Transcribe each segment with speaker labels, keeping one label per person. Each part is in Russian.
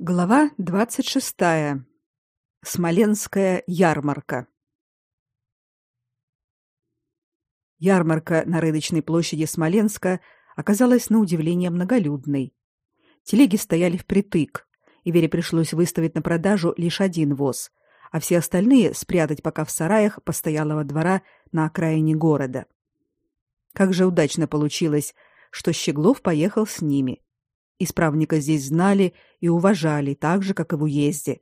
Speaker 1: Глава 26. Смоленская ярмарка. Ярмарка на рыночной площади Смоленска оказалась на удивление многолюдной. Телеги стояли впритык, и Вере пришлось выставить на продажу лишь один воз, а все остальные спрятать пока в сараях постоялого двора на окраине города. Как же удачно получилось, что Щеглов поехал с ними. Исправника здесь знали и уважали так же, как и в уезде.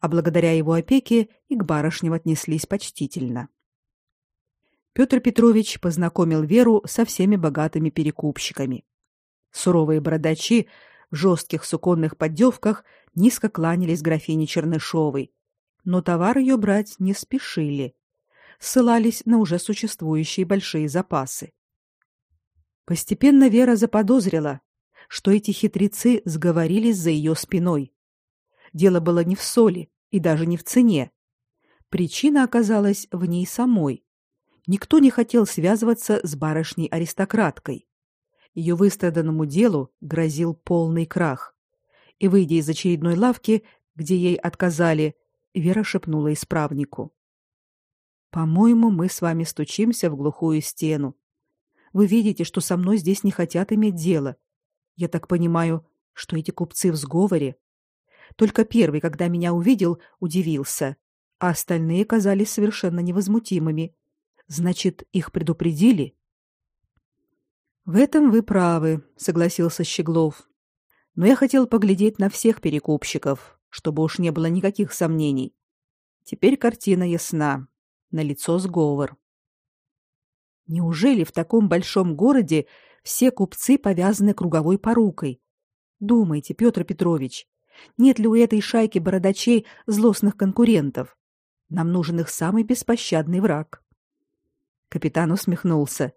Speaker 1: А благодаря его опеке и к барышням отнеслись почтительно. Петр Петрович познакомил Веру со всеми богатыми перекупщиками. Суровые бородачи в жестких суконных поддевках низко кланялись графине Чернышовой, но товар ее брать не спешили, ссылались на уже существующие большие запасы. Постепенно Вера заподозрила, что эти хитрецы сговорились за ее спиной. Дело было не в соли и даже не в цене. Причина оказалась в ней самой. Никто не хотел связываться с барышней-аристократкой. Ее выстраданному делу грозил полный крах. И, выйдя из очередной лавки, где ей отказали, Вера шепнула исправнику. «По-моему, мы с вами стучимся в глухую стену. Вы видите, что со мной здесь не хотят иметь дело. Я так понимаю, что эти купцы в сговоре. Только первый, когда меня увидел, удивился, а остальные казались совершенно невозмутимыми. Значит, их предупредили? В этом вы правы, согласился Щеглов. Но я хотел поглядеть на всех перекупщиков, чтобы уж не было никаких сомнений. Теперь картина ясна. На лицо сговор. Неужели в таком большом городе все купцы повязаны круговой порукой. Думайте, Петр Петрович, нет ли у этой шайки бородачей злостных конкурентов? Нам нужен их самый беспощадный враг. Капитан усмехнулся.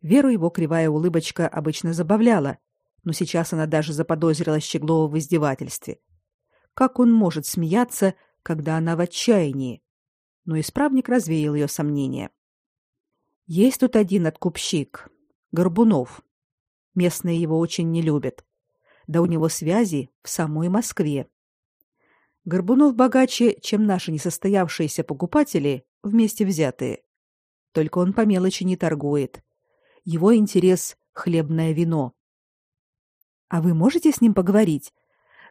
Speaker 1: Веру его кривая улыбочка обычно забавляла, но сейчас она даже заподозрила Щеглова в издевательстве. Как он может смеяться, когда она в отчаянии? Но исправник развеял ее сомнения. Есть тут один откупщик, Горбунов. Местные его очень не любят. Да у него связи в самой Москве. Горбунов богаче, чем наши несостоявшиеся покупатели, вместе взятые. Только он по мелочи не торгует. Его интерес хлебное вино. А вы можете с ним поговорить?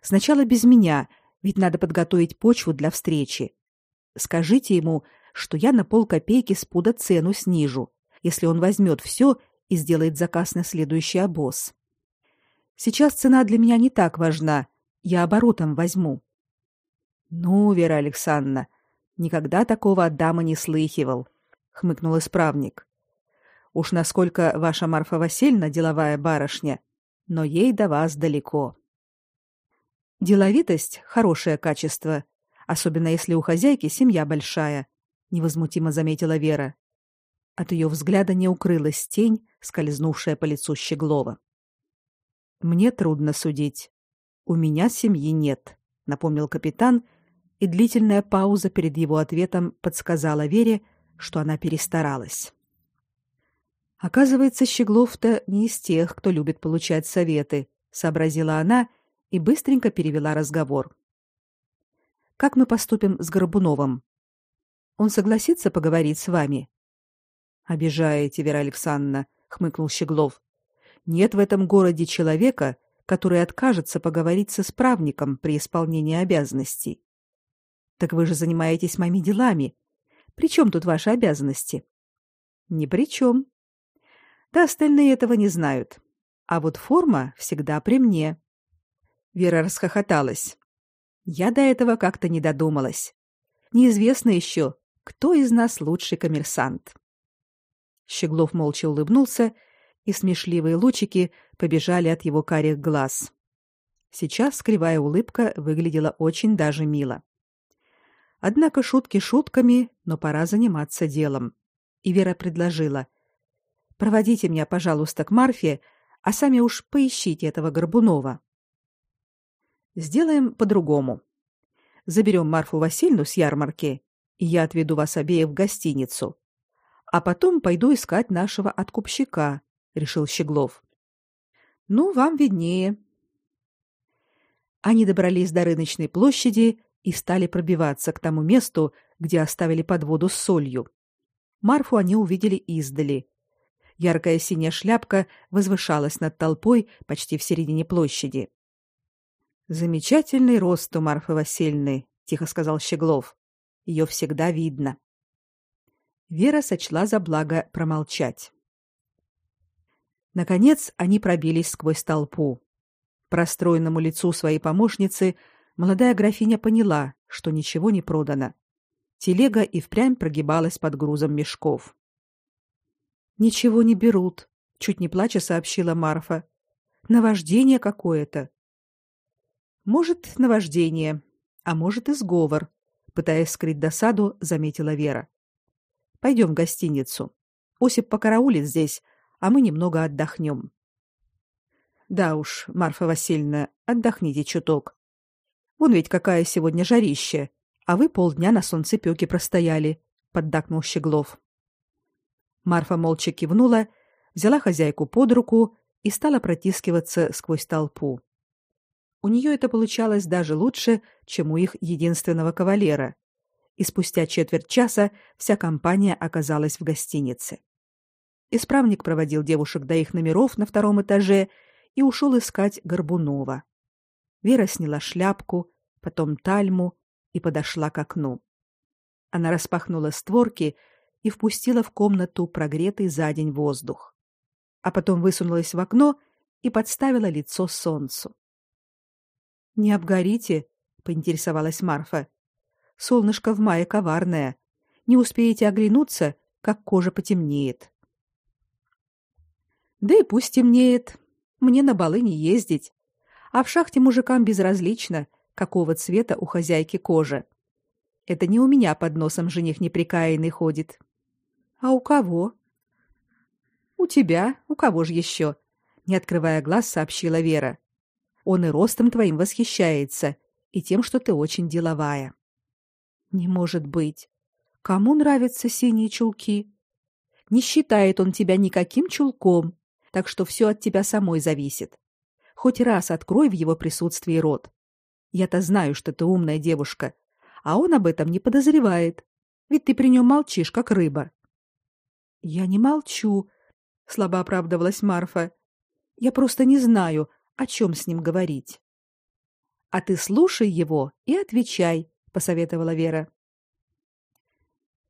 Speaker 1: Сначала без меня, ведь надо подготовить почву для встречи. Скажите ему, что я на полкопейки с пуда цену снижу, если он возьмет все и сделает заказ на следующий обоз. Сейчас цена для меня не так важна, я оборотом возьму. Ну, Вера Александровна, никогда такого от дамы не слыхивал, хмыкнул исправник. Уж насколько ваша Марфа Васильевна деловая барышня, но ей до вас далеко. Деловитость хорошее качество, особенно если у хозяйки семья большая, невозмутимо заметила Вера. От ее взгляда не укрылась тень, скользнувшая по лицу Щеглова. Мне трудно судить. У меня семьи нет, напомнил капитан, и длительная пауза перед его ответом подсказала Вере, что она перестаралась. Оказывается, Щеглов-то не из тех, кто любит получать советы, сообразила она и быстренько перевела разговор. Как мы поступим с Горбуновым? Он согласится поговорить с вами? Обижаете, Вера Александровна, хмыкнул Щеглов. Нет в этом городе человека, который откажется поговорить со справником при исполнении обязанностей. Так вы же занимаетесь моими делами. При чем тут ваши обязанности? Ни при. Да остальные этого не знают. А вот форма всегда при мне. Вера расхохоталась. Я до этого как-то не додумалась. Неизвестно еще, кто из нас лучший коммерсант. Щеглов молча улыбнулся, и смешливые лучики побежали от его карих глаз. Сейчас кривая улыбка выглядела очень даже мило. Однако шутки шутками, но пора заниматься делом. И Вера предложила: "Проводите меня, пожалуйста, к Марфе, а сами уж поищите этого Горбунова". Сделаем по-другому. Заберем Марфу Васильевну с ярмарки, и я отведу вас обеих в гостиницу а потом пойду искать нашего откупщика, решил Щеглов. Ну, вам виднее. Они добрались до рыночной площади и стали пробиваться к тому месту, где оставили подводу с солью. Марфу они увидели издали. Яркая синяя шляпка возвышалась над толпой почти в середине площади. Замечательный рост у Марфы Васильевны, тихо сказал Щеглов. Ее всегда видно. Вера сочла за благо промолчать. Наконец они пробились сквозь толпу. По лицу своей помощницы молодая графиня поняла, что ничего не продано. Телега и впрямь прогибалась под грузом мешков. Ничего не берут, чуть не плача сообщила Марфа. Наваждение какое-то. Может, наваждение, а может и сговор, пытаясь скрыть досаду, заметила Вера. Пойдем в гостиницу. Осип покараулит здесь, а мы немного отдохнем. Да уж, Марфа Васильевна, отдохните чуток. Вон ведь какая сегодня жарище, а вы полдня на солнцепёке простояли, поддакнул Щеглов. Марфа молча кивнула, взяла хозяйку под руку и стала протискиваться сквозь толпу. У нее это получалось даже лучше, чем у их единственного кавалера. И спустя четверть часа вся компания оказалась в гостинице. Исправник проводил девушек до их номеров на втором этаже и ушел искать Горбунова. Вера сняла шляпку, потом тальму и подошла к окну. Она распахнула створки и впустила в комнату прогретый за день воздух. А потом высунулась в окно и подставила лицо солнцу. Не обгорите, поинтересовалась Марфа. Солнышко в мае коварное. Не успеете оглянуться, как кожа потемнеет. Да и пусть темнеет. Мне на балы не ездить. А в шахте мужикам безразлично, какого цвета у хозяйки кожа. Это не у меня под носом жених неприкаянный ходит. А у кого? У тебя, у кого же еще? Не открывая глаз, сообщила Вера. Он и ростом твоим восхищается, и тем, что ты очень деловая. Не может быть. Кому нравятся синие чулки? Не считает он тебя никаким чулком, так что все от тебя самой зависит. Хоть раз открой в его присутствии рот. Я-то знаю, что ты умная девушка, а он об этом не подозревает. Ведь ты при нем молчишь, как рыба. Я не молчу, слабо оправдывалась Марфа. Я просто не знаю, о чем с ним говорить. А ты слушай его и отвечай, посоветовала Вера.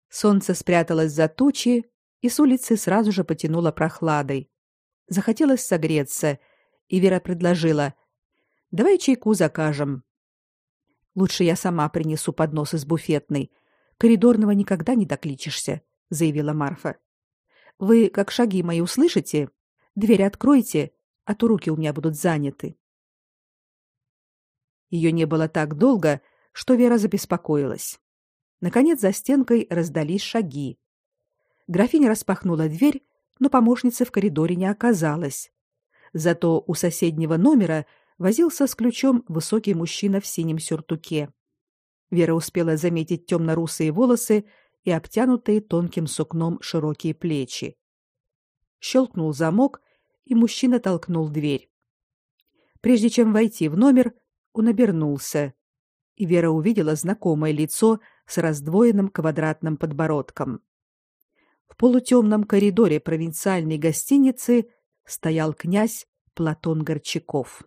Speaker 1: Солнце спряталось за тучи, и с улицы сразу же потянуло прохладой. Захотелось согреться, и Вера предложила: "Давай чайку закажем. Лучше я сама принесу поднос из буфетной. Коридорного никогда не докличешься", заявила Марфа. "Вы, как шаги мои услышите, дверь откройте а то руки у меня будут заняты. Ее не было так долго, что Вера забеспокоилась. Наконец за стенкой раздались шаги. Графиня распахнула дверь, но помощницы в коридоре не оказалось. Зато у соседнего номера возился с ключом высокий мужчина в синем сюртуке. Вера успела заметить темно-русые волосы и обтянутые тонким сукном широкие плечи. Щелкнул замок, и мужчина толкнул дверь. Прежде чем войти в номер, он обернулся, и Вера увидела знакомое лицо с раздвоенным квадратным подбородком. В полутемном коридоре провинциальной гостиницы стоял князь Платон Горчаков.